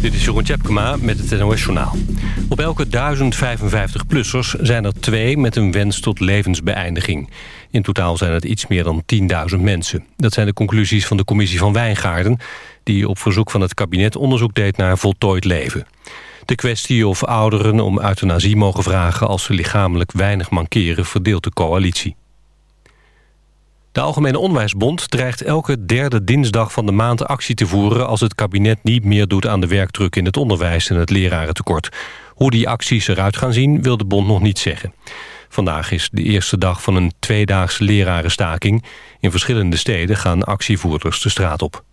Dit is Jeroen Tjepkema met het NOS Journaal. Op elke 1055-plussers zijn er twee met een wens tot levensbeëindiging. In totaal zijn het iets meer dan 10.000 mensen. Dat zijn de conclusies van de commissie van Wijngaarden... die op verzoek van het kabinet onderzoek deed naar voltooid leven. De kwestie of ouderen om euthanasie mogen vragen... als ze lichamelijk weinig mankeren, verdeelt de coalitie. De Algemene Onderwijsbond dreigt elke derde dinsdag van de maand actie te voeren... als het kabinet niet meer doet aan de werkdruk in het onderwijs en het lerarentekort. Hoe die acties eruit gaan zien, wil de bond nog niet zeggen. Vandaag is de eerste dag van een tweedaagse lerarenstaking. In verschillende steden gaan actievoerders de straat op.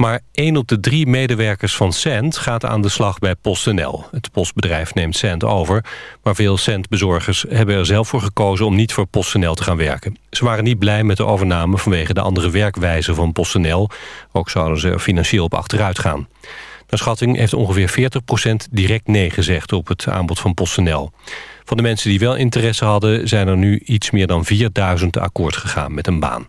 Maar één op de drie medewerkers van Cent gaat aan de slag bij PostNL. Het postbedrijf neemt Cent over, maar veel Cent-bezorgers hebben er zelf voor gekozen om niet voor PostNL te gaan werken. Ze waren niet blij met de overname vanwege de andere werkwijze van PostNL. Ook zouden ze er financieel op achteruit gaan. Naar schatting heeft ongeveer 40% direct nee gezegd op het aanbod van PostNL. Van de mensen die wel interesse hadden zijn er nu iets meer dan 4000 akkoord gegaan met een baan.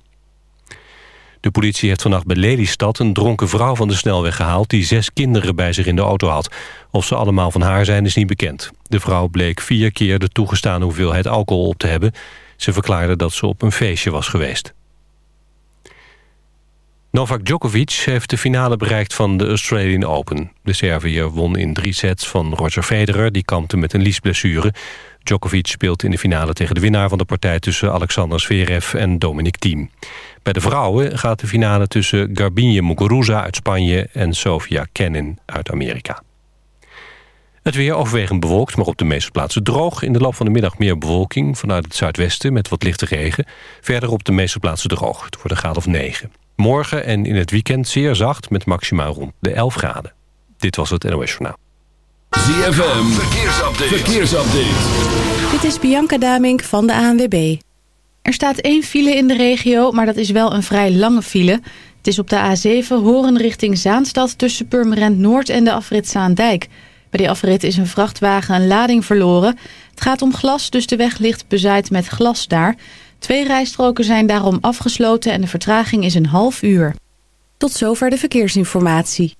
De politie heeft vannacht bij Lelystad een dronken vrouw van de snelweg gehaald... die zes kinderen bij zich in de auto had. Of ze allemaal van haar zijn is niet bekend. De vrouw bleek vier keer de toegestane hoeveelheid alcohol op te hebben. Ze verklaarde dat ze op een feestje was geweest. Novak Djokovic heeft de finale bereikt van de Australian Open. De Serviër won in drie sets van Roger Federer... die kampte met een liesblessure. Djokovic speelt in de finale tegen de winnaar van de partij... tussen Alexander Zverev en Dominic Thiem. Bij de vrouwen gaat de finale tussen Garbine Muguruza uit Spanje... en Sofia Kenin uit Amerika. Het weer overwegend bewolkt, maar op de meeste plaatsen droog. In de loop van de middag meer bewolking vanuit het zuidwesten met wat lichte regen. Verder op de meeste plaatsen droog. Het wordt een graad of 9. Morgen en in het weekend zeer zacht met maximaal rond de 11 graden. Dit was het NOS Journaal. ZFM, verkeersupdate. verkeersupdate. Dit is Bianca Damink van de ANWB. Er staat één file in de regio, maar dat is wel een vrij lange file. Het is op de A7 Horen richting Zaanstad tussen Purmerend Noord en de afrit Zaandijk. Bij die afrit is een vrachtwagen een lading verloren. Het gaat om glas, dus de weg ligt bezaaid met glas daar. Twee rijstroken zijn daarom afgesloten en de vertraging is een half uur. Tot zover de verkeersinformatie.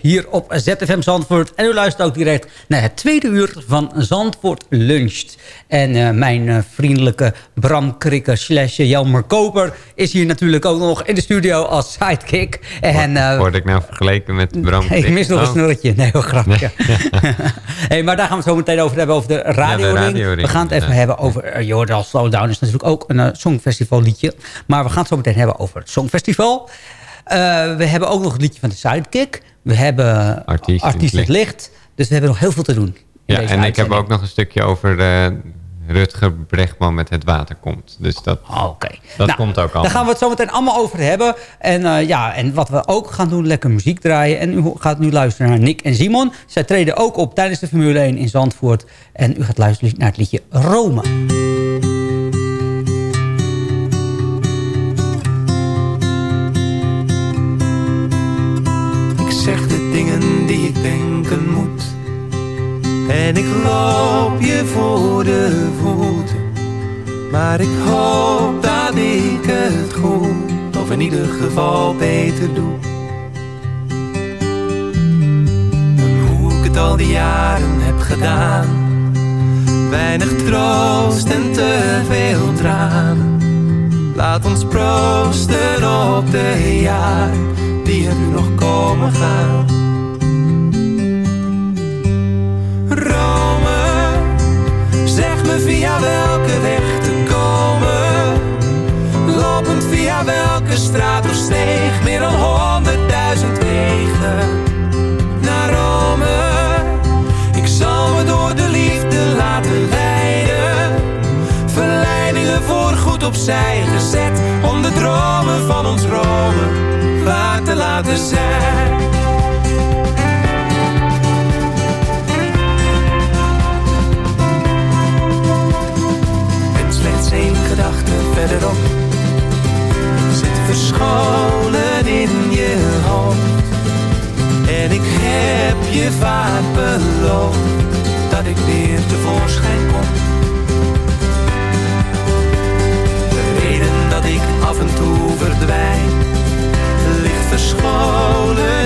Hier op ZFM Zandvoort. En u luistert ook direct naar het tweede uur van Zandvoort Luncht. En eh, mijn eh, vriendelijke Bram Krikke slash Jelmer Koper... is hier natuurlijk ook nog in de studio als sidekick. En, eh, Word ik nou vergeleken met Bram? ik mis nog een snorretje. Nee, heel grapje. hey, maar daar gaan we het zo meteen over hebben, over de radioring. radioring, we gaan het even ja. hebben over... Uh, Jordan Slowdown is natuurlijk ook een songfestival liedje. Maar we gaan het zo meteen hebben over het songfestival. Uh, we hebben ook nog het liedje van de Sidekick. We hebben Artiest het Licht. Dus we hebben nog heel veel te doen. in Ja, en ik heb ook nog een stukje over eh, Rutger Brechtman met Het Water Komt. Dus dat, Oké. dat Nou, komt ook al. Daar gaan we het zo meteen allemaal over hebben. En, uh, ja, en wat we ook gaan doen, lekker muziek draaien. En u gaat nu luisteren naar Nick en Simon. Zij treden ook op tijdens de Formule 1 in Zandvoort. En u gaat luisteren naar het liedje Rome. Loop je voor de voeten. Maar ik hoop dat ik het goed, of in ieder geval beter doe. Dan hoe ik het al die jaren heb gedaan. Weinig troost en te veel tranen. Laat ons proosten op de jaren die er nu nog komen gaan. Me via welke weg te komen. Lopend via welke straat of steeg, meer dan honderdduizend wegen. Naar Rome, ik zal me door de liefde laten leiden. Verleidingen voorgoed opzij gezet, om de dromen van ons Rome waar te laten zijn. Zit verscholen in je hoofd. En ik heb je vaak beloofd dat ik weer tevoorschijn kom. De reden dat ik af en toe verdwijn ligt verscholen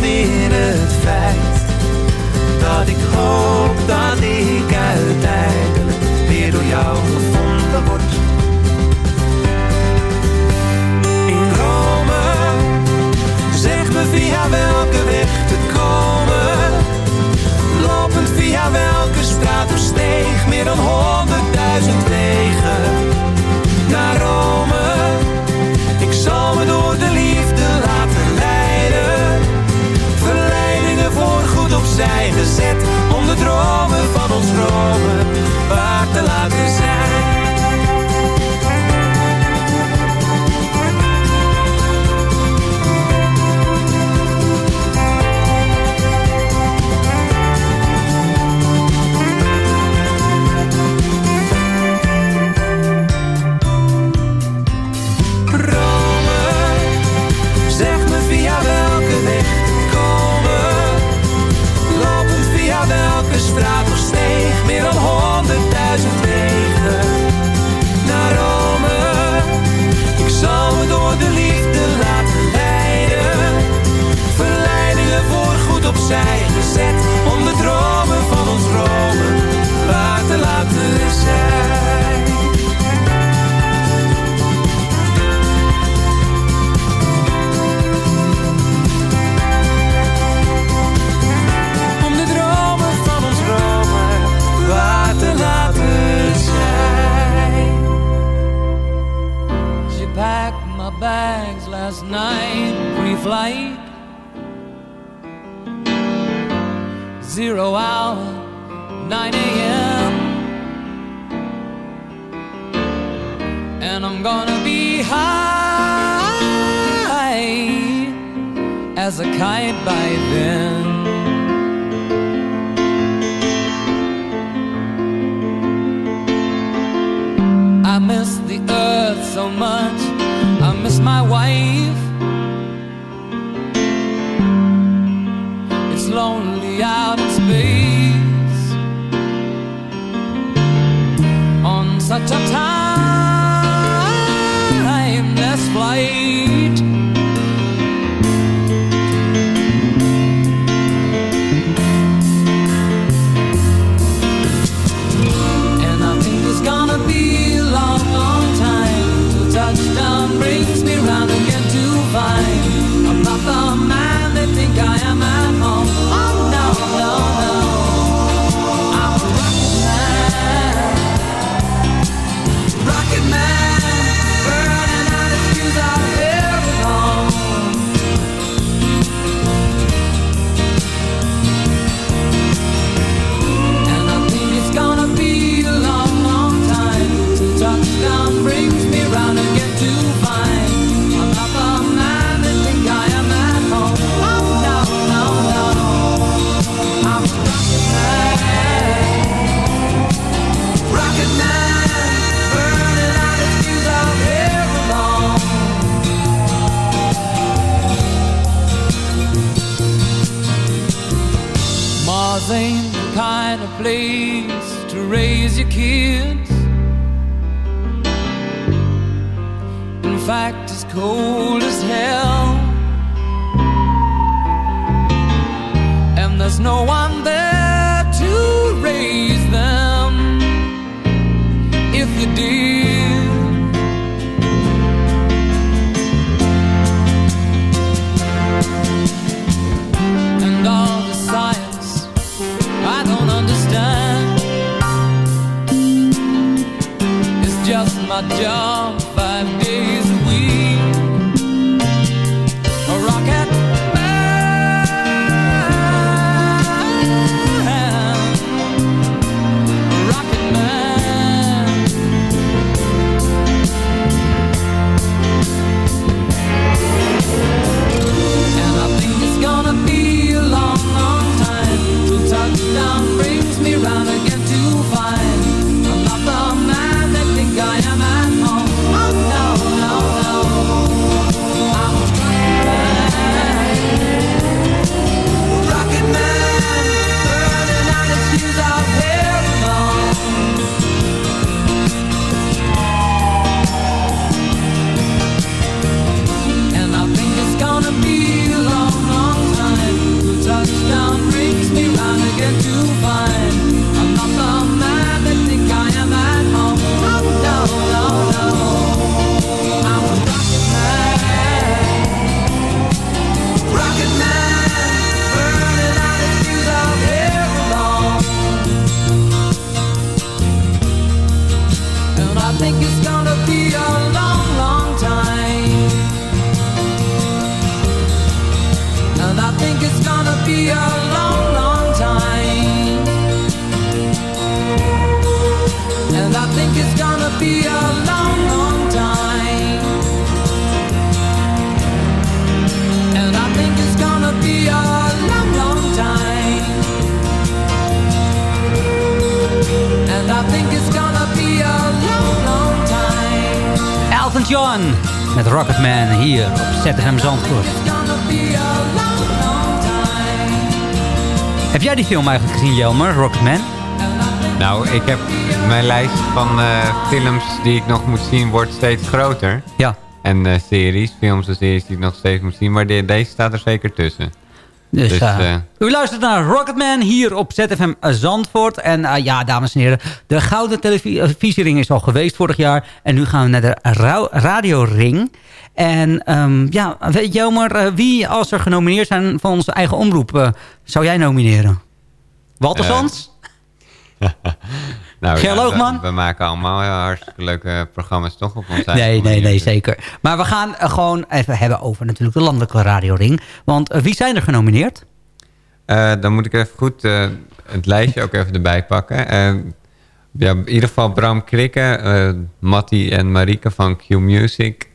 And I'm gonna be high as a kite by then. I miss the earth so much. I miss my wife. It's lonely out in space on such a time your kids. In fact, it's cold as hell. And there's no one there John met Rocketman hier op ZFM Zandvoort. Heb jij die film eigenlijk gezien, Jelmer, Rocketman? Nou, ik heb mijn lijst van eh, films die ik nog moet zien wordt steeds groter. Ja. En eh, series, films en series die ik nog steeds moet zien. Maar de- deze staat er zeker tussen. Dus, Dus, eh, eh, u luistert naar Rocketman hier op ZFM Zandvoort. En eh, ja, dames en heren, de Gouden Televisiering is al geweest vorig jaar. En nu gaan we naar de Ra- Radioring. En ehm, ja, weet je maar wie als er genomineerd zijn van onze eigen omroep, zou jij nomineren? Walter Sands? nou, ja? We, we maken allemaal hartstikke leuke programma's toch op ons eigen Nee, nee, nee, zeker. Maar we gaan eh, gewoon even hebben over natuurlijk de landelijke radioring. Want eh, wie zijn er genomineerd? Eh, dan moet ik even goed het lijstje ook even erbij pakken. Eh, ja, in ieder geval Bram Krikke, Matti en Marike van Q Music.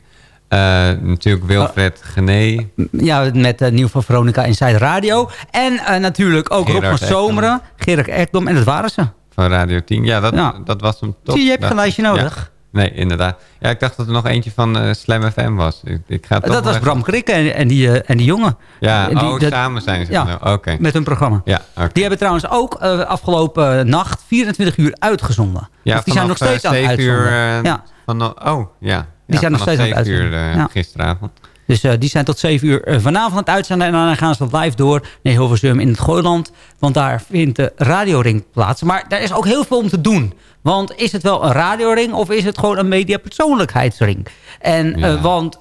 Natuurlijk Wilfred Gené. Ja, met uh, Nieuw van Veronica Inside Radio. En natuurlijk ook Rob van Zomeren, Gerard Ekdom. En dat waren ze. Van Radio 10. Ja, dat, Ja. dat was hem toch. Zie je, je hebt dacht een lijstje nodig. Ja. Nee, inderdaad. Ja, ik dacht dat er nog eentje van eh, Slam FM was. Ik, ik ga dat was Bram Krikke en, en, die, eh, en die jongen. Ja, die- oh, dat- samen zijn ze. Ja, nou, Oké. met hun programma. Ja, oké. Die hebben trouwens ook eh, afgelopen nacht 24 uur uitgezonden. Ja, Of die zijn nog steeds aan het 7 uur, uitzonden. ja. Van, oh, ja. Die zijn nog steeds aan het 7 uur gisteravond. Dus eh, die zijn tot 7 uur eh, vanavond aan het uitzenden. En dan gaan ze live door naar Hilversum in het Gooiland. Want daar vindt de radioring plaats. Maar daar is ook heel veel om te doen. Want is het wel een radioring of is het gewoon een mediapersoonlijkheidsring? En Ja. eh, want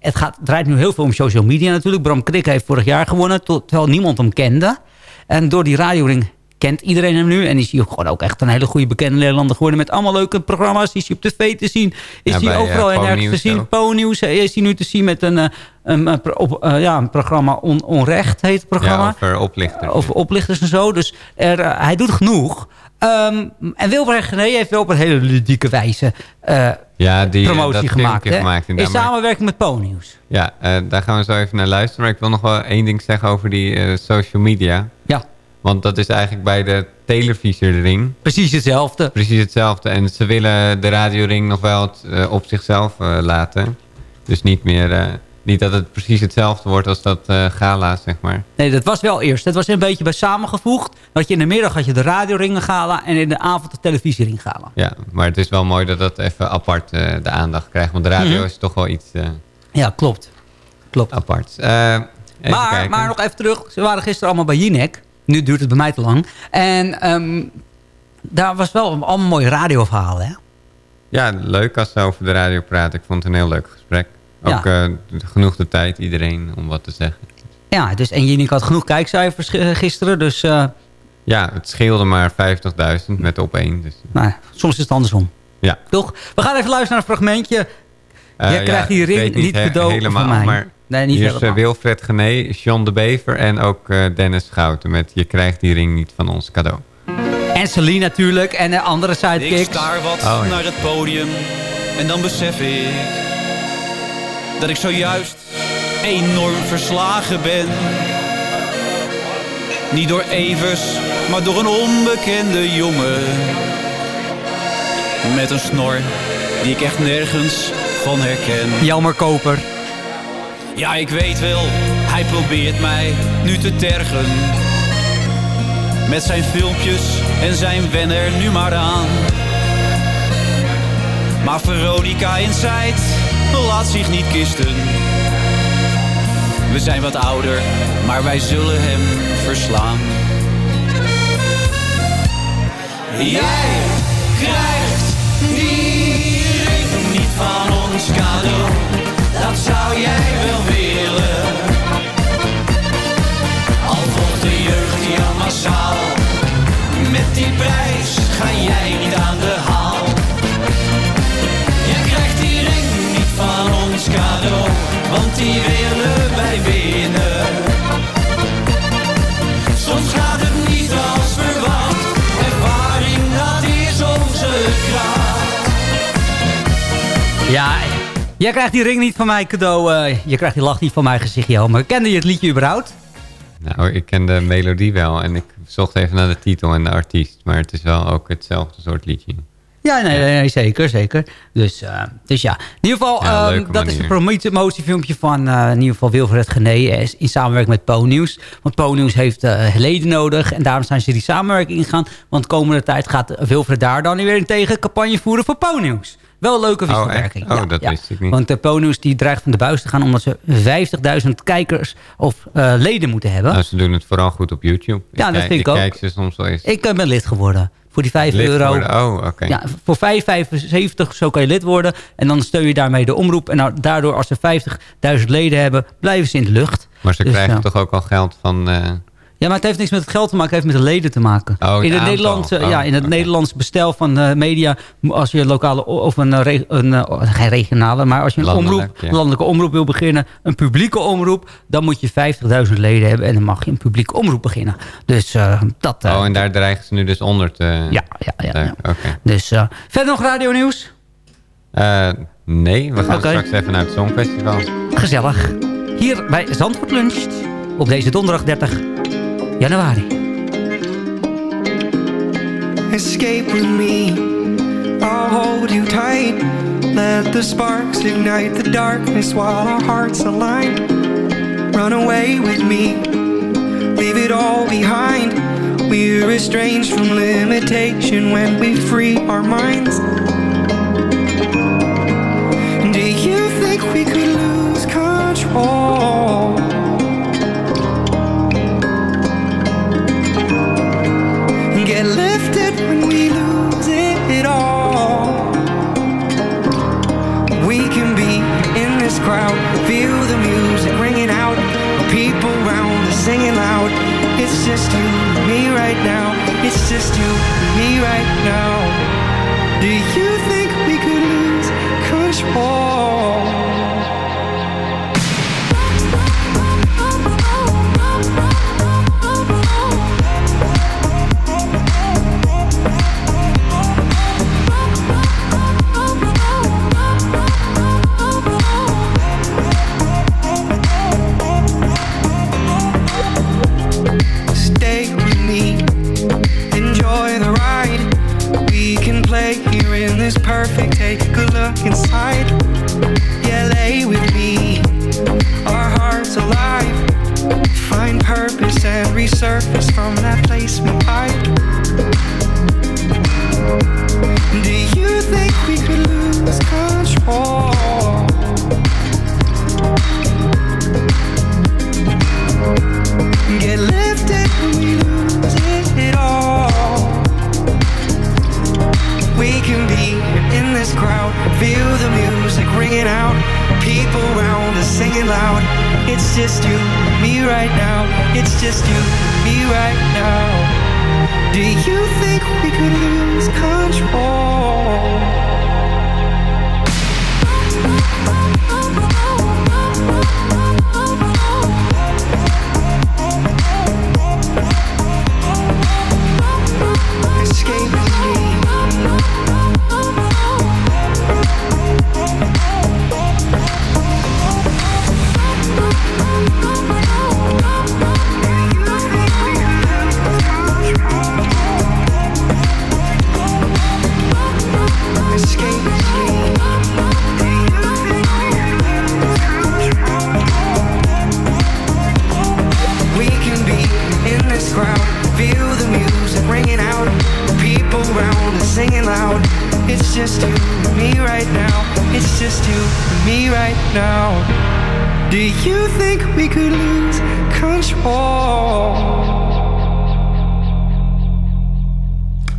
het gaat, draait nu heel veel om social media natuurlijk. Bram Krik heeft vorig jaar gewonnen, tot- terwijl niemand hem kende. En door die radioring kent iedereen hem nu. En is hij ook gewoon ook echt een hele goede bekende Nederlander geworden. Met allemaal leuke programma's. Is hij op tv te zien. Is Ja, hij bij, overal eh, en ergens te zien. ook. Po Nieuws eh, is hij nu te zien met een, eh, een, een op, eh, ja, een programma On, Onrecht heet het programma. Ja, over oplichters. Over oplichters en zo. Dus er, eh, hij doet genoeg. Ehm, en Wilbert Gené heeft wel op een hele ludieke wijze eh, Ja, die, eh, promotie dat gemaakt. hè? gemaakt in samenwerking met Po-nieuws. Ja, eh, daar gaan we zo even naar luisteren. Maar ik wil nog wel één ding zeggen over die eh, social media. Ja. Want dat is eigenlijk bij de televisiering Precies hetzelfde. precies hetzelfde. En ze willen de radioring nog wel het, eh, op zichzelf eh, laten. Dus niet meer... eh, Niet dat het precies hetzelfde wordt als dat eh, gala, zeg maar. Nee, dat was wel eerst. Dat was een beetje bij samengevoegd. Dat je in de middag had je de radioringen gala en in de avond de televisieringen gala. Ja, maar het is wel mooi dat dat even apart de aandacht krijgt. Want de radio Mhm. is toch wel iets Ja, klopt. Klopt. apart. Maar, kijken. maar nog even terug. Ze waren gisteren allemaal bij Jinek. Nu duurt het bij mij te lang. En ehm, daar was wel allemaal mooie radioverhalen, hè? Ja, leuk als ze over de radio praten. Ik vond het een heel leuk gesprek. Ook Ja. eh, genoeg de tijd, iedereen, om wat te zeggen. Ja, dus, en Jinek had genoeg kijkcijfers gi- gisteren. Dus eh, Ja, het scheelde maar 50.000 met op één. Dus, nou, soms is het andersom. ja. Toch? We gaan even luisteren naar een fragmentje. Eh, Jij ja, krijgt die ik ring niet he- cadeau helemaal, van mij. Maar Nee, niet hier is eh. Wilfred Gené, John de Bever en ook eh, Dennis Schouten met Je krijgt die ring niet van ons cadeau. En Celine natuurlijk. En de andere Ik sidekicks. staar wat Oh, ja. naar het podium en dan besef ik dat ik zojuist enorm verslagen ben. Niet door Evers, maar door een onbekende jongen. Met een snor die ik echt nergens van herken. Jelmer Koper. Ja, ik weet wel, hij probeert mij nu te tergen. Met zijn filmpjes en zijn wen er nu maar aan. Maar Veronica Inside laat zich niet kisten. We zijn wat ouder, maar wij zullen hem verslaan. Jij krijgt die niet van ons cadeau. Dat zou jij wel willen. Al de jeugd jou massaal. Met die prijs ga jij niet aan de haal. Je krijgt die ring niet van ons cadeau. Want die willen wij winnen. Soms gaat het niet als verwacht. Ervaring, dat is onze kracht. Ja, jij krijgt die ring niet van mij cadeau. eh, je krijgt die lach niet van mijn gezicht, Jelmer. Kende je het liedje überhaupt? Nou, ik ken de melodie wel en ik zocht even naar de titel en de artiest. Maar het is wel ook hetzelfde soort liedje. Ja, nee, nee, zeker, zeker. Dus, eh, dus ja, in ieder geval, Ja, ehm, dat is een promotiefilmpje van eh, in ieder geval Wilfred Gené in samenwerking met Po-Nieuws. Want Po-Nieuws heeft leden nodig en daarom zijn ze die samenwerking ingegaan. Want de komende tijd gaat Wilfred daar dan weer in tegen campagne voeren voor Po-Nieuws. Wel een leuke Oh, wisselwerking. Oh, dat wist ik niet. Want de Po-Nieuws die dreigt van de buis te gaan omdat ze 50.000 kijkers of eh, leden moeten hebben. Nou, ze doen het vooral goed op YouTube. Ja, dat vind ik ook. kijk ze soms wel eens. Ik eh, ben lid geworden. Voor die 5 Lid euro. oh, oké. Ja, voor 5,75 zo kan je lid worden. En dan steun je daarmee de omroep. En nou, daardoor, als ze 50.000 leden hebben, blijven ze in de lucht. Maar ze Dus, krijgen toch ook al geld van... eh, Ja, maar het heeft niks met het geld te maken. Het heeft met de leden te maken. Oh, in, het. Nederlandse, Oh, ja, in het. Nederlands bestel van eh, media... als je een lokale of een, eh, een eh, geen regionale... maar als je een Landelijk, omroep, ja. landelijke omroep wil beginnen... een publieke omroep... dan moet je 50.000 leden hebben... en dan mag je een publieke omroep beginnen. Dus eh, dat... eh, oh, en daar dreigen ze nu dus onder te... Ja, ja, ja. ja. Dus eh, verder nog radio nieuws? Eh, nee, we gaan straks even naar het Songfestival. Gezellig. Hier bij Zandvoort Luncht. Op deze donderdag 30 januari. Escape with me, I'll hold you tight. Let the sparks ignite the darkness while our hearts align. Run away with me, leave it all behind. We're estranged from limitation when we free our minds. Do you think we could lose control? Get lifted when we lose it all. We can be in this crowd, feel the music ringing out. People round us singing loud. It's just you and me right now. It's just you and me right now. Do you think we could lose control?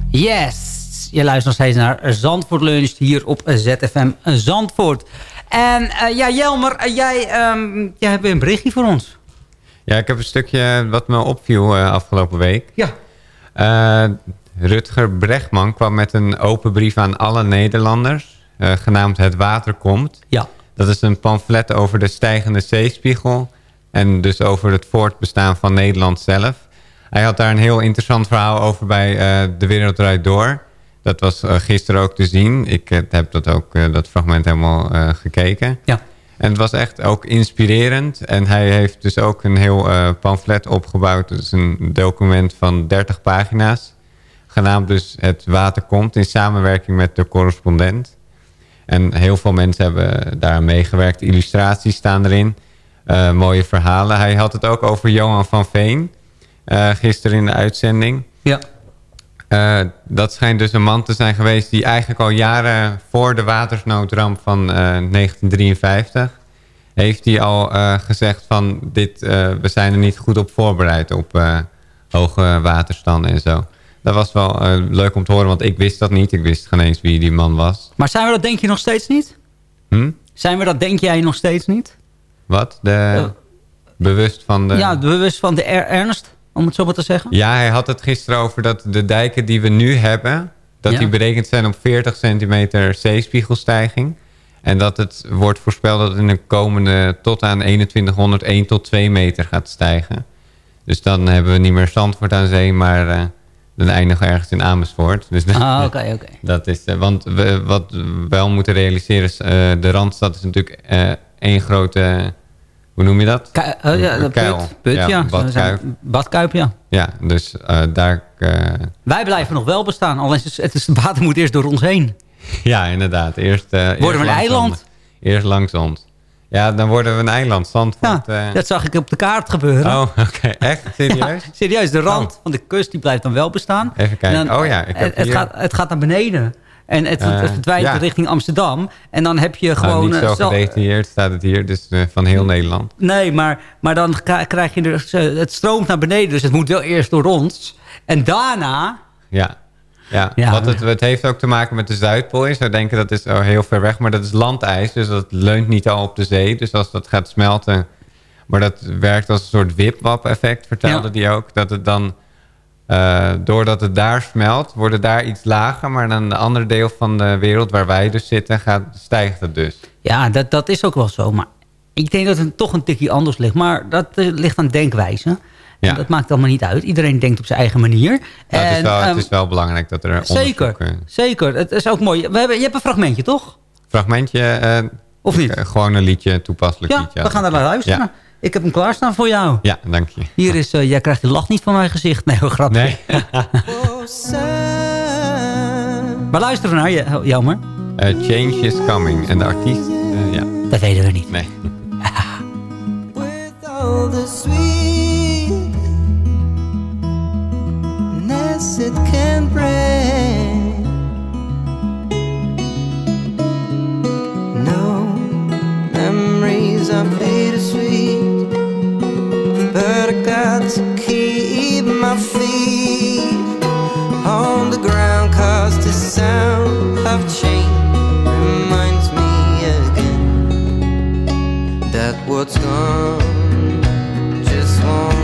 Yes! Je luistert nog steeds naar Zandvoort Lunch hier op ZFM Zandvoort. En eh, ja, Jelmer, eh, jij, ehm, jij hebt weer een berichtje voor ons. Ja, ik heb een stukje wat me opviel eh, afgelopen week. Ja. Rutger Bregman kwam met een open brief aan alle Nederlanders, genaamd Het Water Komt. Ja. Dat is een pamflet over de stijgende zeespiegel en dus over het voortbestaan van Nederland zelf. Hij had daar een heel interessant verhaal over bij eh, De Wereld Draait Door. Dat was eh, gisteren ook te zien. Ik eh, heb dat ook, dat fragment helemaal gekeken. Ja. En het was echt ook inspirerend. En hij heeft dus ook een heel pamflet opgebouwd. Het is een document van 30 pagina's. Genaamd dus Het Water Komt in samenwerking met de correspondent. En heel veel mensen hebben daar meegewerkt. Illustraties staan erin. Eh, mooie verhalen. Hij had het ook over Johan van Veen. eh, gisteren in de uitzending. Ja. Eh, dat schijnt dus een man te zijn geweest die eigenlijk al jaren voor de watersnoodramp van eh, 1953 heeft hij al gezegd van dit, we zijn er niet goed op voorbereid op hoge waterstanden en zo. Dat was wel leuk om te horen, want ik wist dat niet. Ik wist geen eens wie die man was. Maar zijn we dat denk je nog steeds niet? Hm? Zijn we dat denk jij nog steeds niet? Wat? De, bewust van de... Ja, bewust van de er- ernst, om het zo maar te zeggen. Ja, hij had het gisteren over dat de dijken die we nu hebben... dat Ja. die berekend zijn op 40 centimeter zeespiegelstijging. En dat het wordt voorspeld dat het in de komende tot aan 2100 1 tot 2 meter gaat stijgen. Dus dan hebben we niet meer Zandvoort aan zee, maar eh, dan eindigen ergens in Amersfoort. Dus Ah, oké, oké. Dat is, eh, want we, wat we wel moeten realiseren is, eh, de Randstad is natuurlijk eh, één grote, hoe noem je dat? Ku- eh, ja, de Kuil. put, put, ja. badkuip. Badkuip, ja. Ja, dus eh, daar... eh, Wij blijven nog wel bestaan, alleen het, is, het, is, het water moet eerst door ons heen. Ja, inderdaad. Eerst, eh, eerst Worden we een eiland? ons. Eerst langs ons. Ja, dan worden we een eiland. Zandvoort. Dat zag ik op de kaart gebeuren. Oh, oké. Echt? Serieus? Ja, serieus, de rand van de kust die blijft dan wel bestaan. Even kijken. En dan- Oh ja, ik heb het, het, hier- gaat, het gaat naar beneden. En het, het verdwijnt ja. richting Amsterdam. En dan heb je Nou, gewoon... niet eh, zo gedetailleerd staat het hier. Dus eh, van heel Nederland. Nee, maar, maar dan krijg je dus, het stroomt naar beneden. Dus het moet wel eerst door ons. En daarna... Ja. Ja, Ja. Wat het, het heeft ook te maken met de Zuidpool. Je zou denken dat is oh, heel ver weg, maar dat is landijs. Dus dat leunt niet al op de zee. Dus als dat gaat smelten... Maar dat werkt als een soort wipwap-effect, vertelde Ja. die ook. Dat het dan, eh, doordat het daar smelt, wordt het daar iets lager. Maar dan de andere deel van de wereld waar wij dus zitten, gaat, stijgt het dus. Ja, dat, dat is ook wel zo. Maar ik denk dat het toch een tikje anders ligt. Maar dat eh, ligt aan denkwijze. Ja. En dat maakt allemaal niet uit. Iedereen denkt op zijn eigen manier. Nou, het, is En, wel, het ehm, is wel belangrijk dat er Zeker, eh, zeker. Het is ook mooi. We hebben, je hebt een fragmentje, toch? fragmentje. Of niet? gewoon een liedje, een toepasselijk Ja, liedje. we gaan er naar luisteren. Ja, Ik heb hem klaarstaan voor jou. ja dank je. Hier is, eh, jij krijgt de lach niet van mijn gezicht. Nee, hoe grapje. Nee. Waar luisteren we naar, je- jammer? Eh, change is coming. En de artiest, eh, ja. Dat weten we niet. Nee. all the sweet it can bring. Sound of change reminds me again that what's gone just won't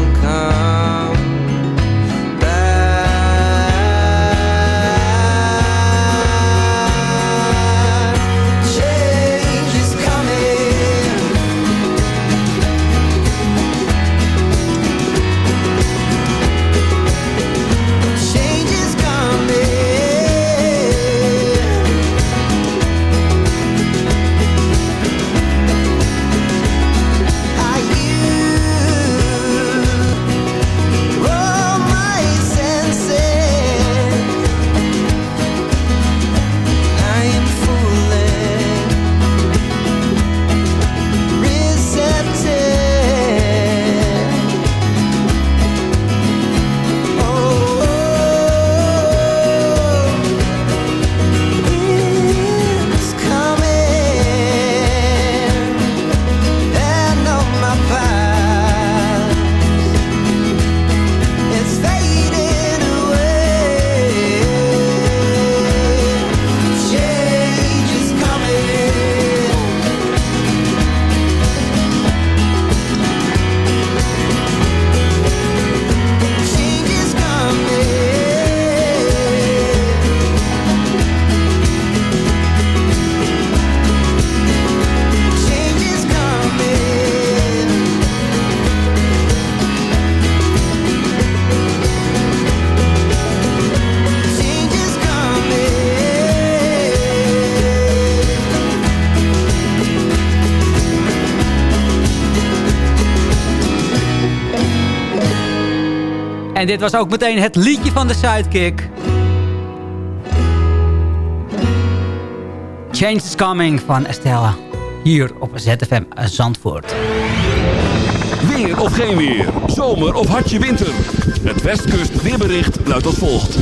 En dit was ook meteen het liedje van de Sidekick. Change is Coming van Estella. Hier op ZFM Zandvoort. Weer of geen weer. Zomer of hartje winter. Het Westkust weerbericht luidt als volgt.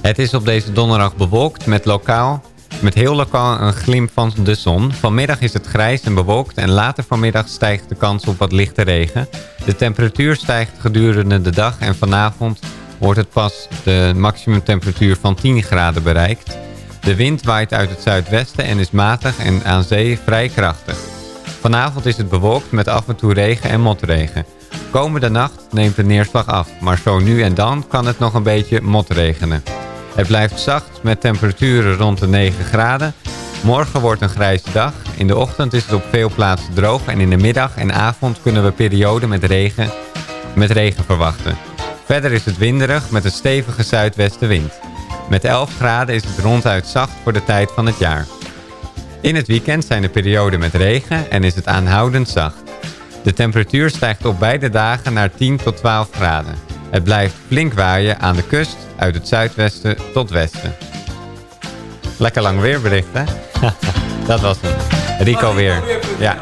Het is op deze donderdag bewolkt met lokaal met heel lokaal een glimp van de zon. Vanmiddag is het grijs en bewolkt en later vanmiddag stijgt de kans op wat lichte regen. De temperatuur stijgt gedurende de dag en vanavond wordt het pas de maximumtemperatuur van 10 graden bereikt. De wind waait uit het zuidwesten en is matig en aan zee vrij krachtig. Vanavond is het bewolkt met af en toe regen en motregen. Komende nacht neemt de neerslag af, maar zo nu en dan kan het nog een beetje motregenen. Het blijft zacht met temperaturen rond de 9 graden. Morgen wordt een grijze dag. In de ochtend is het op veel plaatsen droog en in de middag en avond kunnen we perioden met regen, met regen verwachten. Verder is het winderig met een stevige zuidwestenwind. Met 11 graden is het ronduit zacht voor de tijd van het jaar. In het weekend zijn er perioden met regen en is het aanhoudend zacht. De temperatuur stijgt op beide dagen naar 10 tot 12 graden. Het blijft flink waaien aan de kust uit het zuidwesten tot westen. Lekker lang weerbericht, hè? Dat was hem. Rico weer. Ja.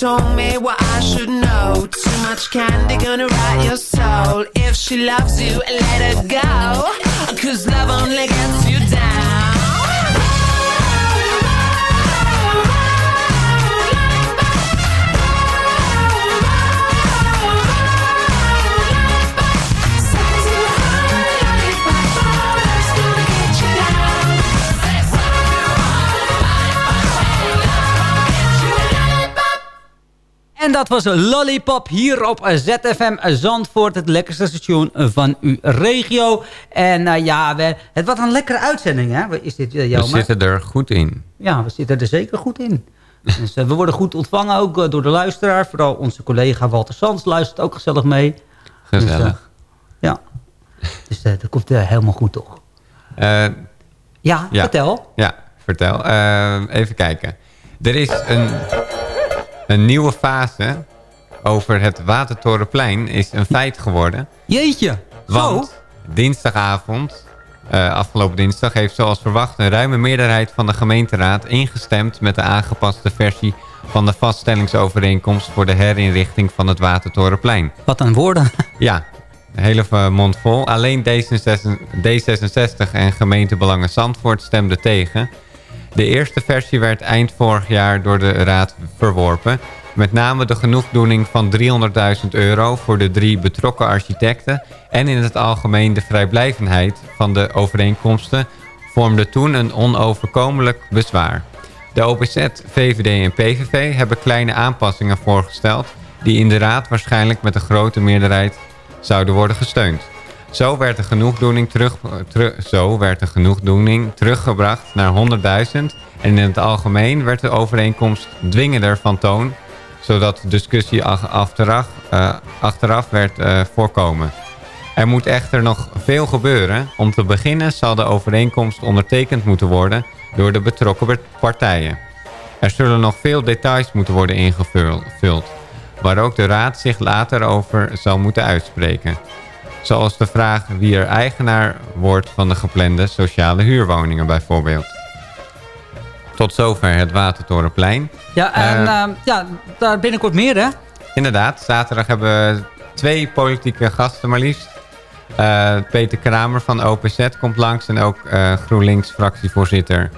Told me what I should know. Too much candy gonna rot your soul. If she loves you, let her go. Cause love only gets you down. En dat was Lollipop hier op ZFM Zandvoort. Het lekkerste station van uw regio. En eh, ja, we, het was een lekkere uitzending, hè? Is dit, uh, We zitten er goed in. Ja, we zitten er zeker goed in. dus, eh, we worden goed ontvangen ook door de luisteraar. Vooral onze collega Walter Sands luistert ook gezellig mee. Gezellig. Dus, ja. Dus dat komt helemaal goed, toch? Ja, vertel. Ja, vertel. Even kijken. Er is een, een nieuwe fase over het Watertorenplein is een feit geworden. Jeetje, Want dinsdagavond, eh, afgelopen dinsdag, heeft zoals verwacht een ruime meerderheid van de gemeenteraad ingestemd met de aangepaste versie van de vaststellingsovereenkomst voor de herinrichting van het Watertorenplein. Wat een woorden. Ja, een hele mond vol. Alleen D66, D66 en gemeentebelangen Zandvoort stemden tegen. De eerste versie werd eind vorig jaar door de raad verworpen. Met name de genoegdoening van 300.000 euro voor de drie betrokken architecten... en in het algemeen de vrijblijvendheid van de overeenkomsten... vormde toen een onoverkomelijk bezwaar. De OPZ, VVD en PVV hebben kleine aanpassingen voorgesteld... die in de raad waarschijnlijk met een grote meerderheid zouden worden gesteund. Zo werd de genoegdoening, terug, teru- zo werd de genoegdoening teruggebracht naar 100.000 en in het algemeen werd de overeenkomst dwingender van toon, zodat discussie ach- achteraf, eh, achteraf werd eh, voorkomen. Er moet echter nog veel gebeuren. Om te beginnen zal de overeenkomst ondertekend moeten worden door de betrokken partijen. Er zullen nog veel details moeten worden ingevuld, waar ook de raad zich later over zal moeten uitspreken. Zoals de vraag wie er eigenaar wordt van de geplande sociale huurwoningen bijvoorbeeld. Tot zover het Watertorenplein. Ja, en Eh, eh, ja, daar binnenkort meer, hè? Inderdaad, zaterdag hebben we twee politieke gasten maar liefst. Eh, Peter Kramer van OPZ komt langs en ook eh, GroenLinks fractievoorzitter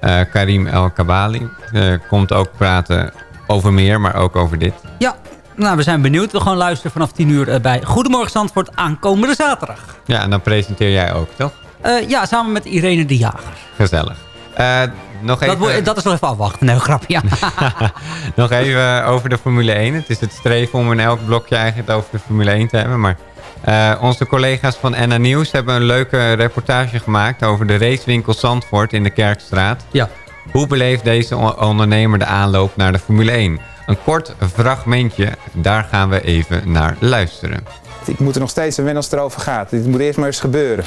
eh, Karim El Kabali eh, komt ook praten over meer, maar ook over dit. Ja, nou, we zijn benieuwd. We gaan luisteren vanaf 10 uur eh, bij Goedemorgen Zandvoort aankomende zaterdag. Ja, en dan presenteer jij ook, toch? Eh, ja, samen met Irene de Jager. Gezellig. Eh, nog even... Dat, dat is nog even afwachten. Nee, grapje. Ja. Nog even over de Formule 1. Het is het streven om in elk blokje eigenlijk het over de Formule 1 te hebben. Maar onze collega's van NA Nieuws hebben een leuke reportage gemaakt... over de racewinkel Zandvoort in de Kerkstraat. Ja. Hoe beleeft deze on- ondernemer de aanloop naar de Formule 1? Een kort fragmentje, daar gaan we even naar luisteren. Ik moet er nog steeds aan wennen als het erover gaat. Dit moet eerst maar eens gebeuren.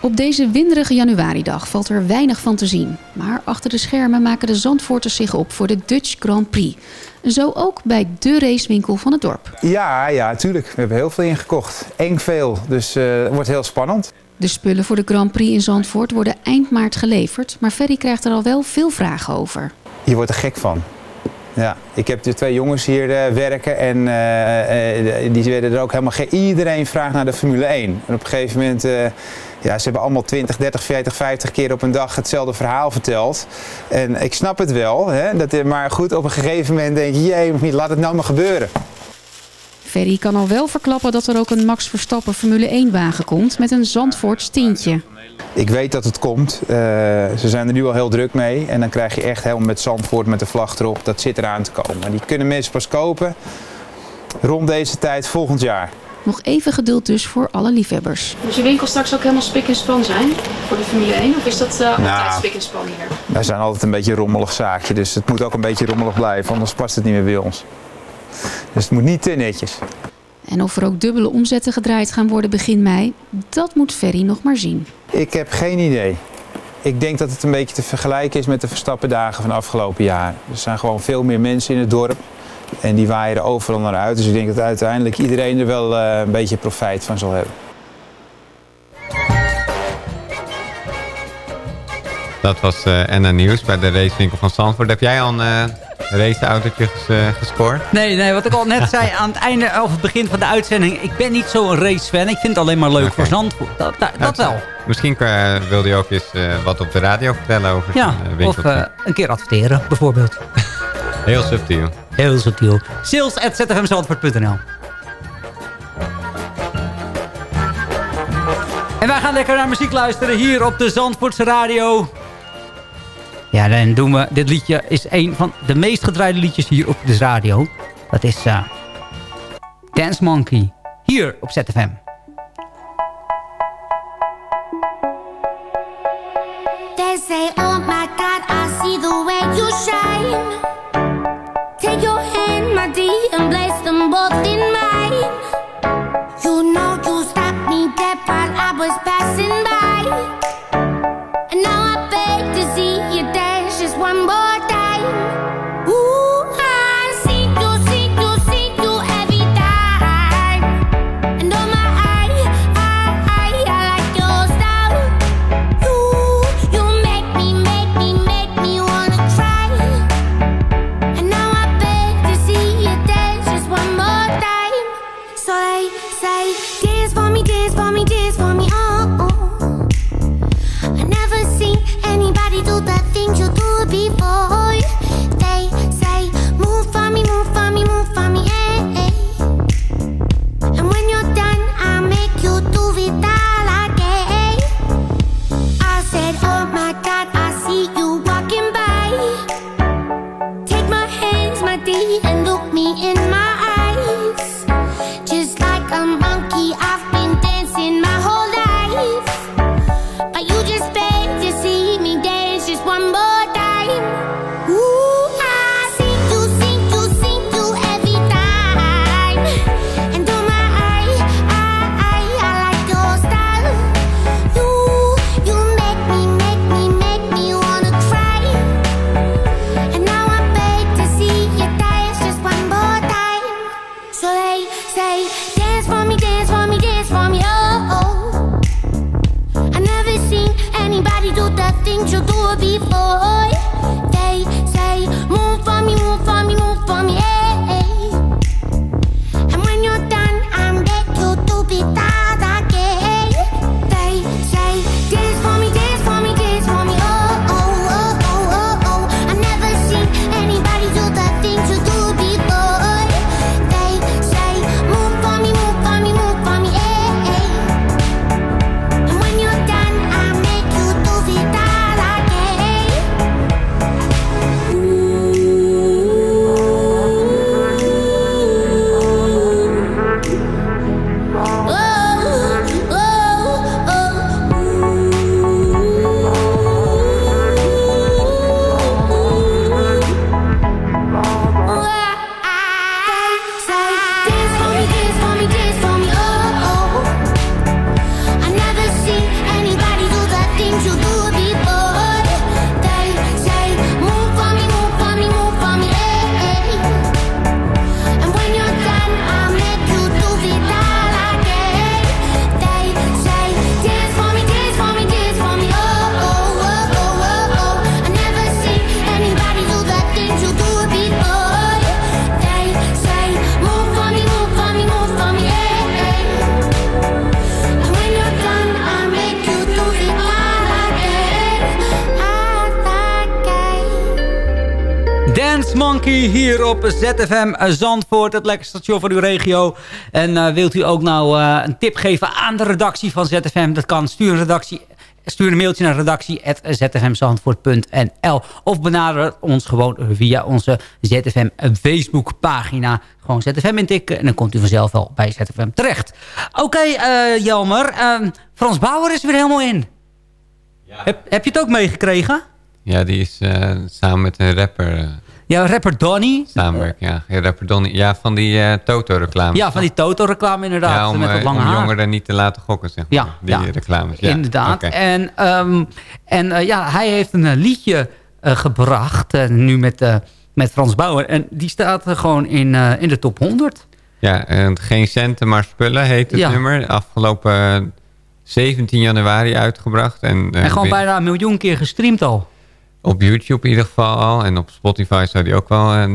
Op deze winderige januaridag valt er weinig van te zien. Maar achter de schermen maken de Zandvoorters zich op voor de Dutch Grand Prix. Zo ook bij de racewinkel van het dorp. Ja, ja, tuurlijk. We hebben heel veel ingekocht. Eng veel. Dus eh, het wordt heel spannend. De spullen voor de Grand Prix in Zandvoort worden eind maart geleverd. Maar Ferry krijgt er al wel veel vragen over. Je wordt er gek van. Ja, ik heb de twee jongens hier eh, werken en eh, eh, die werden er ook helemaal geen. Iedereen vraagt naar de Formule 1. En op een gegeven moment, ja, ze hebben allemaal 20, 30, 40, 50 keer op een dag hetzelfde verhaal verteld. En ik snap het wel, hè, dat, maar goed, op een gegeven moment denk je, jee, laat het nou maar gebeuren. Ferry kan al wel verklappen dat er ook een Max Verstappen Formule 1-wagen komt met een Zandvoorts tintje. Ik weet dat het komt. Eh, ze zijn er nu al heel druk mee. En dan krijg je echt helemaal met Zandvoort met de vlag erop. Dat zit eraan te komen. Maar die kunnen mensen pas kopen rond deze tijd volgend jaar. Nog even geduld dus voor alle liefhebbers. Moet je winkel straks ook helemaal spik en span zijn voor de Formule 1? Of is dat uh, Nou. altijd spik en span hier? Wij zijn altijd een beetje een rommelig zaakje. Dus het moet ook een beetje rommelig blijven. Anders past het niet meer bij ons. Dus het moet niet te netjes. En of er ook dubbele omzetten gedraaid gaan worden begin mei, dat moet Ferry nog maar zien. Ik heb geen idee. Ik denk dat het een beetje te vergelijken is met de Verstappendagen van afgelopen jaar. Er zijn gewoon veel meer mensen in het dorp. En die waaien er overal naar uit. Dus ik denk dat uiteindelijk iedereen er wel eh, een beetje profijt van zal hebben. Dat was eh NA Nieuws bij de racewinkel van Zandvoort. Heb jij al een eh, raceautootje eh, gescoord? Nee, nee, wat ik al net zei aan het einde of het begin van de uitzending. Ik ben niet zo'n racefan. Ik vind het alleen maar leuk voor Zandvoort. Dat, dat, dat wel. Misschien eh, wilde je ook eens eh, wat op de radio vertellen over Ja, eh, of een keer adverteren, bijvoorbeeld. Heel subtiel. Heel subtiel. Sales.zfmzandvoort.nl En wij gaan lekker naar muziek luisteren hier op de Zandvoortse radio. Ja, dan doen we... Dit liedje is een van de meest gedraaide liedjes hier op de radio. Dat is eh, Dance Monkey. Hier op ZFM. Like a monkey, I've Monkey hier op ZFM Zandvoort. Het lekkerste station van uw regio. En eh, wilt u ook nou eh, een tip geven aan de redactie van ZFM? Dat kan. Stuur een, redactie, stuur een mailtje naar redactie.zfmzandvoort.nl Of benader ons gewoon via onze ZFM Facebookpagina. Gewoon ZFM intikken en dan komt u vanzelf wel bij ZFM terecht. Oké, eh, Jelmer. ehm, Frans Bauer is er weer helemaal in. Heb, heb je het ook meegekregen? Ja, die is eh, samen met een rapper... Ja, rapper Donny. samenwerken, ja. ja. Rapper Donnie. Ja, van die eh, Toto-reclame. Ja, van die Toto-reclame inderdaad. Ja, om, met dat eh, lange om haar. jongeren niet te laten gokken, zeg maar. Ja, die ja. reclames. Ja, Inderdaad. En, ehm, en eh, ja, hij heeft een liedje eh, gebracht. nu met, met Frans Bauer. En die staat er gewoon in, in de top 100. Ja, en Geen Centen maar Spullen heet het nummer. Afgelopen eh, 17 januari uitgebracht. En, en gewoon bijna een miljoen keer gestreamd al. Op YouTube in ieder geval al. En op Spotify zou die ook wel eh,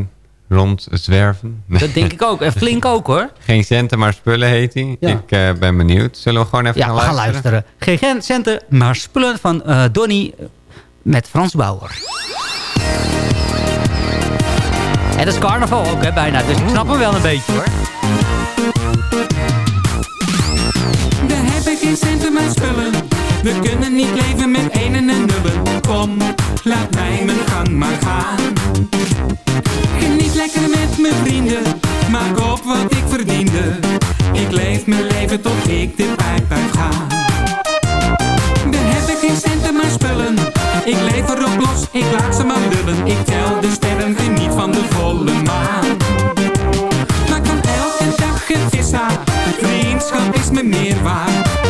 rond zwerven. Dat denk ik ook. En flink ook hoor. Geen centen, maar spullen heet hij. Ja. Ik eh, ben benieuwd. Zullen we gewoon even Ja, gaan we gaan luisteren? luisteren. Geen centen, maar spullen van eh Donny met Frans Bauer. En dat is carnaval ook hè, bijna. Dus ik snap hem wel een beetje hoor. We hebben geen centen maar spullen. We kunnen niet leven met een en een nullen. Kom, laat mij mijn gang maar gaan. Geniet lekker met mijn vrienden. Maak op wat ik verdiende. Ik leef mijn leven tot ik de pijp uitga. We hebben geen centen maar spullen. Ik leef erop los, ik laat ze maar lullen. Ik tel de sterren, geniet van de volle maan. Maar kan elke dag het vissa. Vriendschap is me meer waard.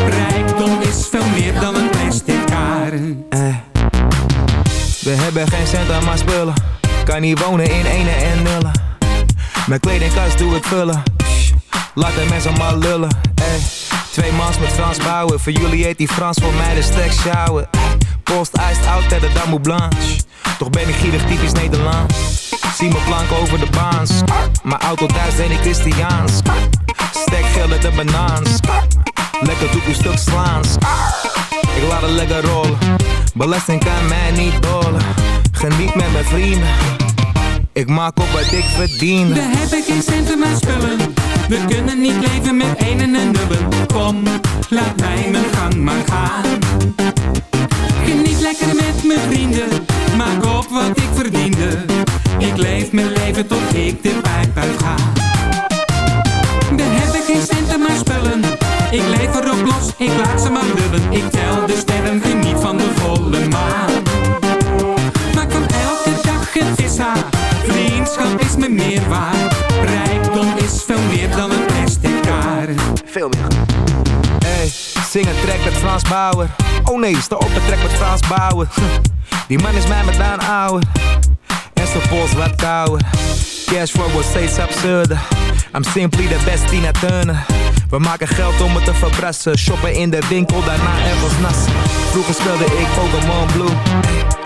Cent aan maar spullen. Kan niet wonen in ene en nullen. Mijn kledingkast doe ik vullen. Laat de mensen maar lullen. Ey. Twee mans met Frans bouwen. Voor jullie heet die Frans, voor mij de stek sjouwen. Post out de Dame Blanche. Toch ben ik gierig typisch Nederlands. Zie mijn plank over de baan. Mijn auto thuis en ik Christiaans. Stek gillen de banaans. Lekker doe stuk slaans. Ik laat het lekker rollen. Belasting kan mij niet dolen. Geniet met mijn vrienden. Ik maak op wat ik verdien. We hebben geen centen maar spullen. We kunnen niet leven met een en een nullen. Kom, laat mij mijn gang maar gaan. Geniet lekker met mijn vrienden. Maak op wat ik verdiende. Ik leef mijn leven tot ik de pijp uitga. We hebben geen centen maar spullen. Ik leef erop los, ik laat ze maar lullen. Ik tel de sterren, geniet van de volle maan. Vriendschap is me meer waard. Rijkdom is veel meer dan een plastic kaart. Veel meer. Hey, zing een met Frans Bauer. Oh nee, sta op een track met Frans Bauer. Die man is mij met Daan ouwer. En zijn pols wat kouder. Cashflow wordt steeds absurder. I'm simply the best Tina Turner. We maken geld om het te verbrassen. Shoppen in de winkel, daarna ergens nassen. Vroeger speelde ik Pokémon Blue.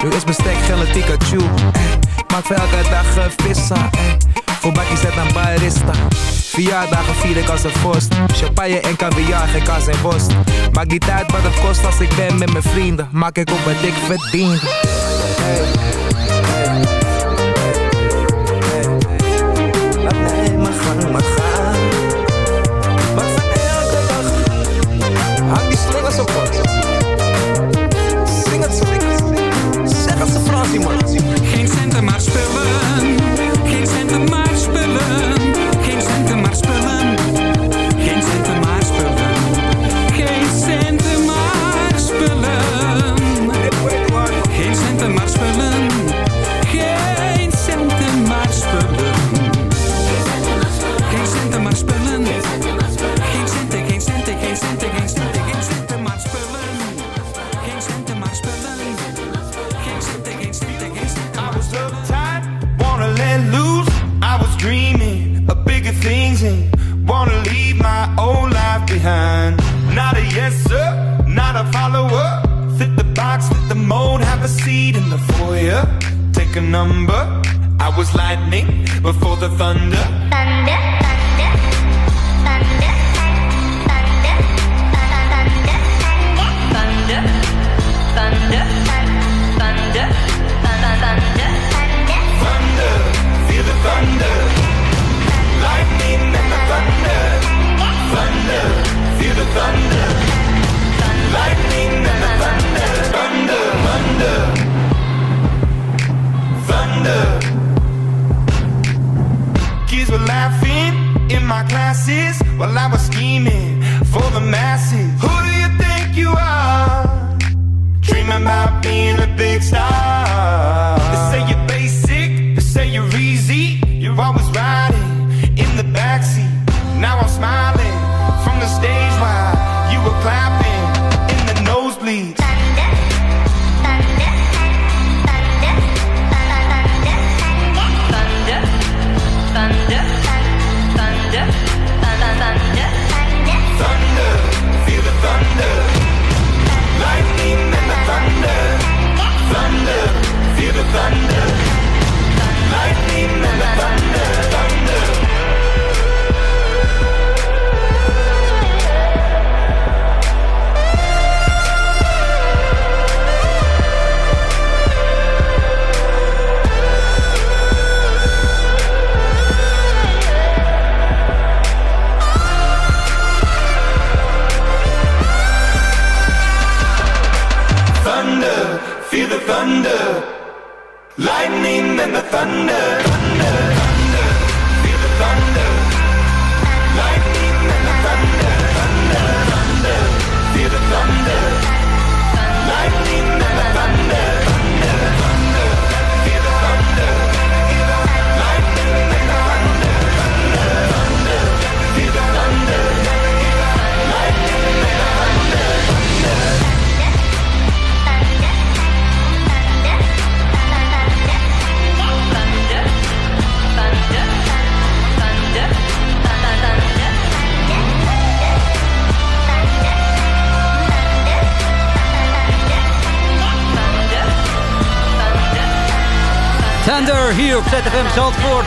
Nu is mijn stek gele Pikachu. Maak elke dag een vissa. Voor bakjes zet een barista. Verjaardagen vier ik als een vorst. Champagne en caviar, geen kaas en worst. Maakt niet uit wat het kost als ik ben met mijn vrienden. Maak ik op wat ik verdien. Laat maar spullen A number. I was lightning before the. Thunder, while I was scheming for the masses. Who do you think you are? Dreaming about being a big star. They say you're basic, they say you're easy. You're always riding in the backseat. Now I'm smiling from the stage while you were clapping. Thunder. Lightning and the thunder. Thunder. Thunder, feel the thunder. Lightning and the thunder. Thunder, Thunder hier op ZFM Zandvoort.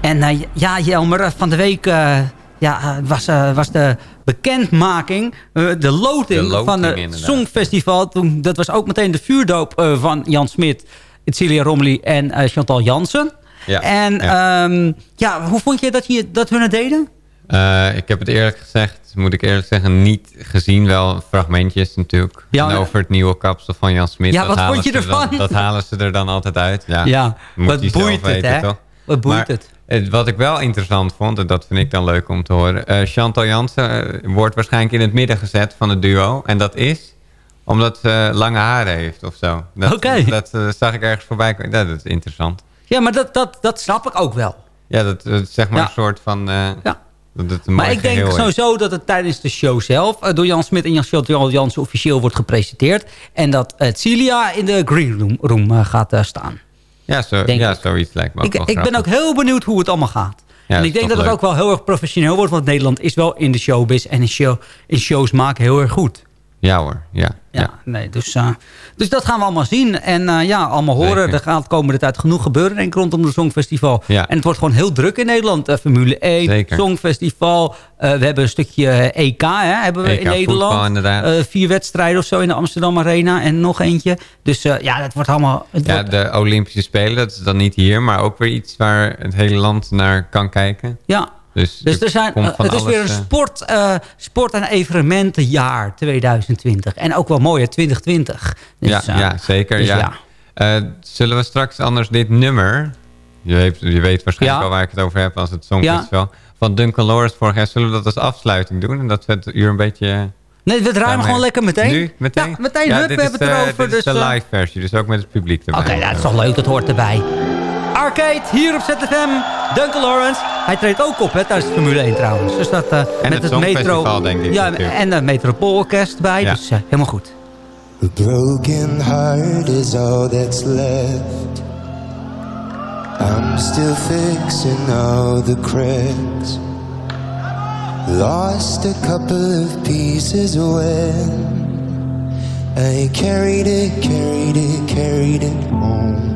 En eh, ja, Jelmer, eh, van de week eh, ja, was, was de bekendmaking, de, loting De loting, van het inderdaad. Songfestival. Toen, dat was ook meteen de vuurdoop van Jan Smit, Celia Romley en Chantal Jansen. Ja, En ja. ja. ja, hoe vond je dat, je, dat hun het deden? Eh, ik heb het eerlijk gezegd, moet ik eerlijk zeggen, niet gezien. Wel fragmentjes natuurlijk. Ja, En over het nieuwe kapsel van Jan Smit. Ja, wat vond je dan- ervan? dat halen ze er dan altijd uit. Ja, Ja, wat boeit het, weten, hè? toch? Wat boeit Maar, het? Wat ik wel interessant vond, en dat vind ik dan leuk om te horen. eh, Chantal Jansen eh, wordt waarschijnlijk in het midden gezet van het duo. En dat is omdat ze lange haren heeft of zo. Dat, Oké. Dat zag ik ergens voorbij komen. Ja, dat is interessant. Ja, maar dat, dat, dat snap ik ook wel. Ja, dat, dat is zeg maar Ja. een soort van... een Maar ik denk sowieso dat het tijdens de show zelf... eh, door Jan Smit en Jan Jansen officieel wordt gepresenteerd. En dat uh, Celia in de green room, room eh, gaat eh, staan. Ja, zo, ja ik. zoiets lijkt me ook Ik, ben ook heel benieuwd hoe het allemaal gaat. Ja, en ik denk dat het ook wel heel erg professioneel wordt. Want Nederland is wel in de showbiz en in, show, in shows maken heel erg goed. Ja hoor, ja. Ja, nee, dus, eh, dus dat gaan we allemaal zien. En eh, ja, allemaal horen. Er gaat de komende tijd genoeg gebeuren denk ik, rondom het Songfestival. Ja. En het wordt gewoon heel druk in Nederland. Eh, Formule 1, Zeker. Songfestival. We hebben een stukje EK hè, hebben we EK in Nederland. vier wedstrijden of zo in de Amsterdam Arena. En nog eentje. Dus ja, dat wordt allemaal... Ja, wordt- de Olympische Spelen, dat is dan niet hier, maar ook weer iets waar het hele land naar kan kijken. ja. Dus, Dus er zijn, eh, het is weer een eh, sport, eh, sport- en evenementenjaar 2020. En ook wel mooi, hè, 2020. Dus, ja, eh, ja, zeker. dus ja. ja. Zullen we straks anders dit nummer... Je weet, je weet waarschijnlijk Ja. al waar ik het over heb als het Songfestival. Van Duncan Lawrence vorig jaar. Zullen we dat als afsluiting doen? En dat we het uur een beetje... Nee, we draaien gewoon lekker meteen. Nu? Meteen? Ja, meteen. Ja, hup, we is, hebben het erover. Dit is dus, de live versie, dus ook met het publiek erbij. Oké, nou, dat is toch leuk, dat hoort erbij. Arcade, hier op ZFM. Duncan Lawrence. Hij treedt ook op hè, tijdens de Formule 1 trouwens. Dus dat, eh, met het Songfestival, denk ik, Ja, natuurlijk. en het Metropoolorkest bij. Ja. Dus eh, helemaal goed. A broken heart is all that's left. I'm still fixing all the cracks. Lost a couple of pieces when I carried it, carried it, carried it home.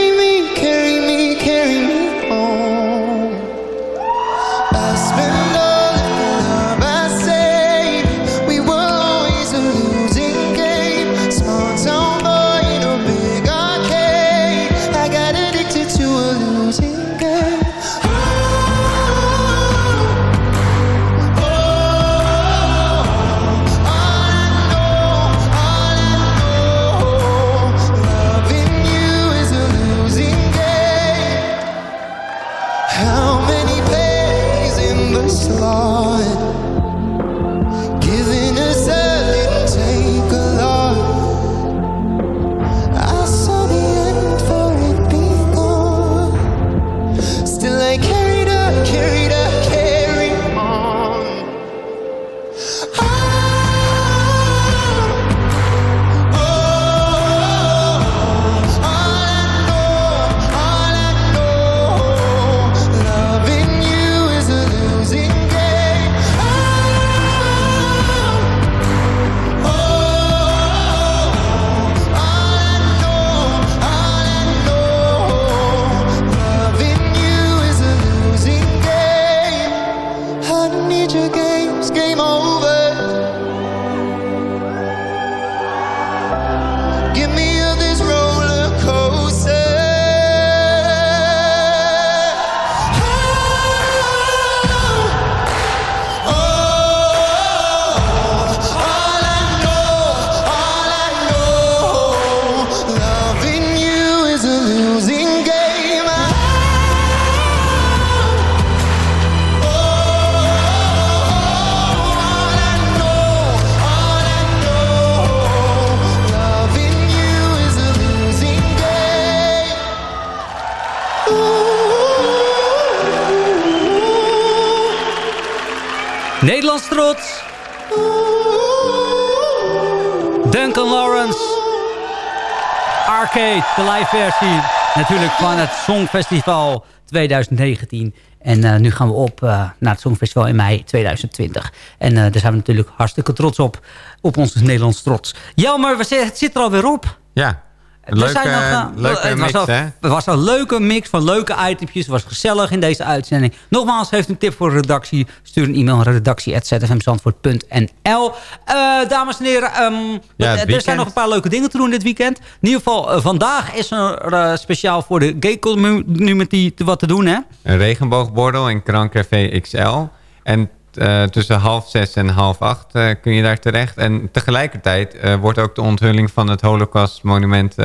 versie. Natuurlijk van het Songfestival 2019. En eh, nu gaan we op eh, naar het Songfestival in mei 2020. En eh, daar zijn we natuurlijk hartstikke trots op. Op ons Nederlands trots. Jammer, we zitten- het zit er alweer op. Ja, We leuke, zijn nog, leuke het was mix, al- hè? Het was een leuke mix van leuke itempjes. Het was gezellig in deze uitzending. Nogmaals, heeft een tip voor de redactie. Stuur een e-mail naar redactie.zfmzandvoort.nl Eh dames en heren, ehm, Ja, er weekend. zijn nog een paar leuke dingen te doen dit weekend. In ieder geval, eh, vandaag is er eh, speciaal voor de gay community wat te doen, hè? Een regenboogbordel in Krancafé XL. En eh, tussen half zes en half acht eh, kun je daar terecht. En tegelijkertijd eh, wordt ook de onthulling van het Holocaustmonument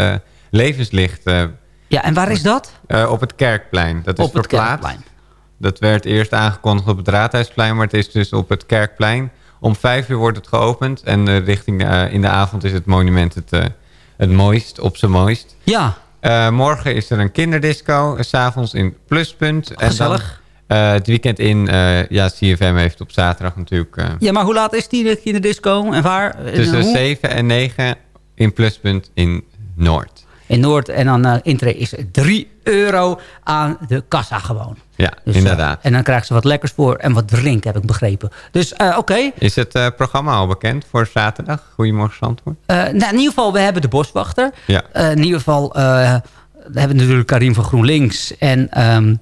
Levenslicht... Ja, en waar is dat? op het Kerkplein. Dat is Op het verplaatst. Kerkplein. Dat werd eerst aangekondigd op het Raadhuisplein, maar het is dus op het Kerkplein. Om vijf uur wordt het geopend en richting in de avond is het monument het, het mooist, op zijn mooist. Ja. Morgen is er een kinderdisco, s'avonds in Pluspunt. Gezellig. En dan, eh, het weekend in, eh, ja, CFM heeft op zaterdag natuurlijk... eh, Ja, maar hoe laat is die in de disco en waar? En tussen hoe? 7 en 9 in Pluspunt in Noord. In Noord. En dan intree is 3 euro aan de kassa gewoon. Ja, Dus, inderdaad. en dan krijgen ze wat lekkers voor en wat drinken, heb ik begrepen. Dus oké. Is het programma al bekend voor zaterdag? Goedemorgen, Zandvoort. Nou, in ieder geval, we hebben de boswachter. Ja. In ieder geval, we hebben natuurlijk Karim van GroenLinks en ehm,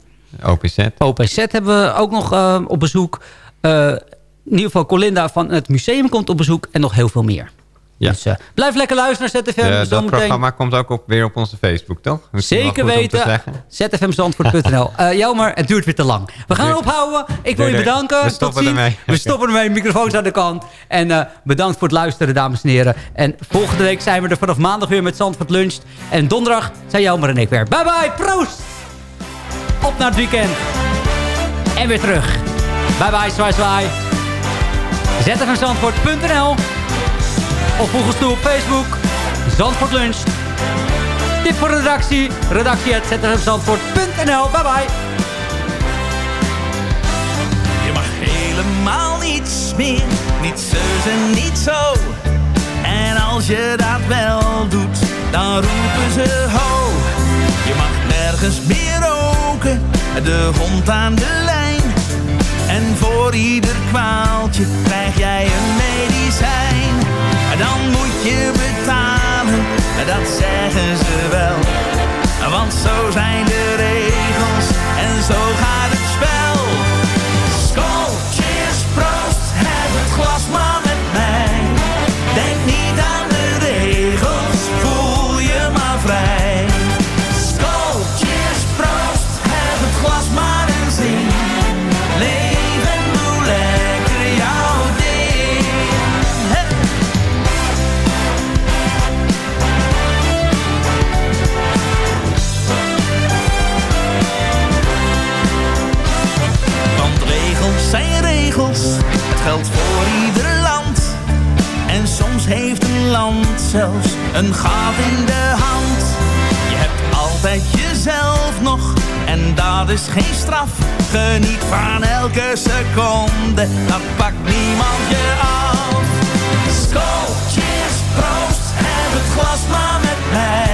OPZ. OPZ hebben we ook nog eh, op bezoek. Eh, in ieder geval, Colinda van het museum komt op bezoek en nog heel veel meer. Ja. Dus eh, blijf lekker luisteren naar ZFM. Ja, dat programma komt ook op, weer op onze Facebook, toch? Zeker weten. zfmzandvoort.nl. Eh jammer, het duurt weer te lang. We gaan ophouden. Ik wil je bedanken. We Tot stoppen ziens. ermee. We stoppen ermee. Microfoons aan de kant. En bedankt voor het luisteren, dames en heren. En volgende week zijn we er vanaf maandag weer met Zandvoort Lunch. En donderdag zijn Jelmer en ik weer. Bye bye. Proost. Op naar het weekend. En weer terug. Bye bye. Zwaai zwaai. zfmzandvoort.nl Of volg ons toe op Facebook. Zandvoort Lunch. Tip voor de redactie. Redactie.zfmzandvoort.nl Bye bye. Je mag helemaal niets meer, niet zus en niet zo. En als je dat wel doet, dan roepen ze ho. Je mag nergens meer roken, de hond aan de lijn. En voor ieder kwaaltje krijg jij een medicijn. Dan moet je betalen, dat zeggen ze wel. Want zo zijn de regels en zo gaat het spel. Skål, cheers, proost, heb het glas maar geldt voor ieder land. En soms heeft een land zelfs een gat in de hand. Je hebt altijd jezelf nog en dat is geen straf. Geniet van elke seconde, dat pakt niemand je af. Skoal, cheers, proost, heb het glas maar met mij.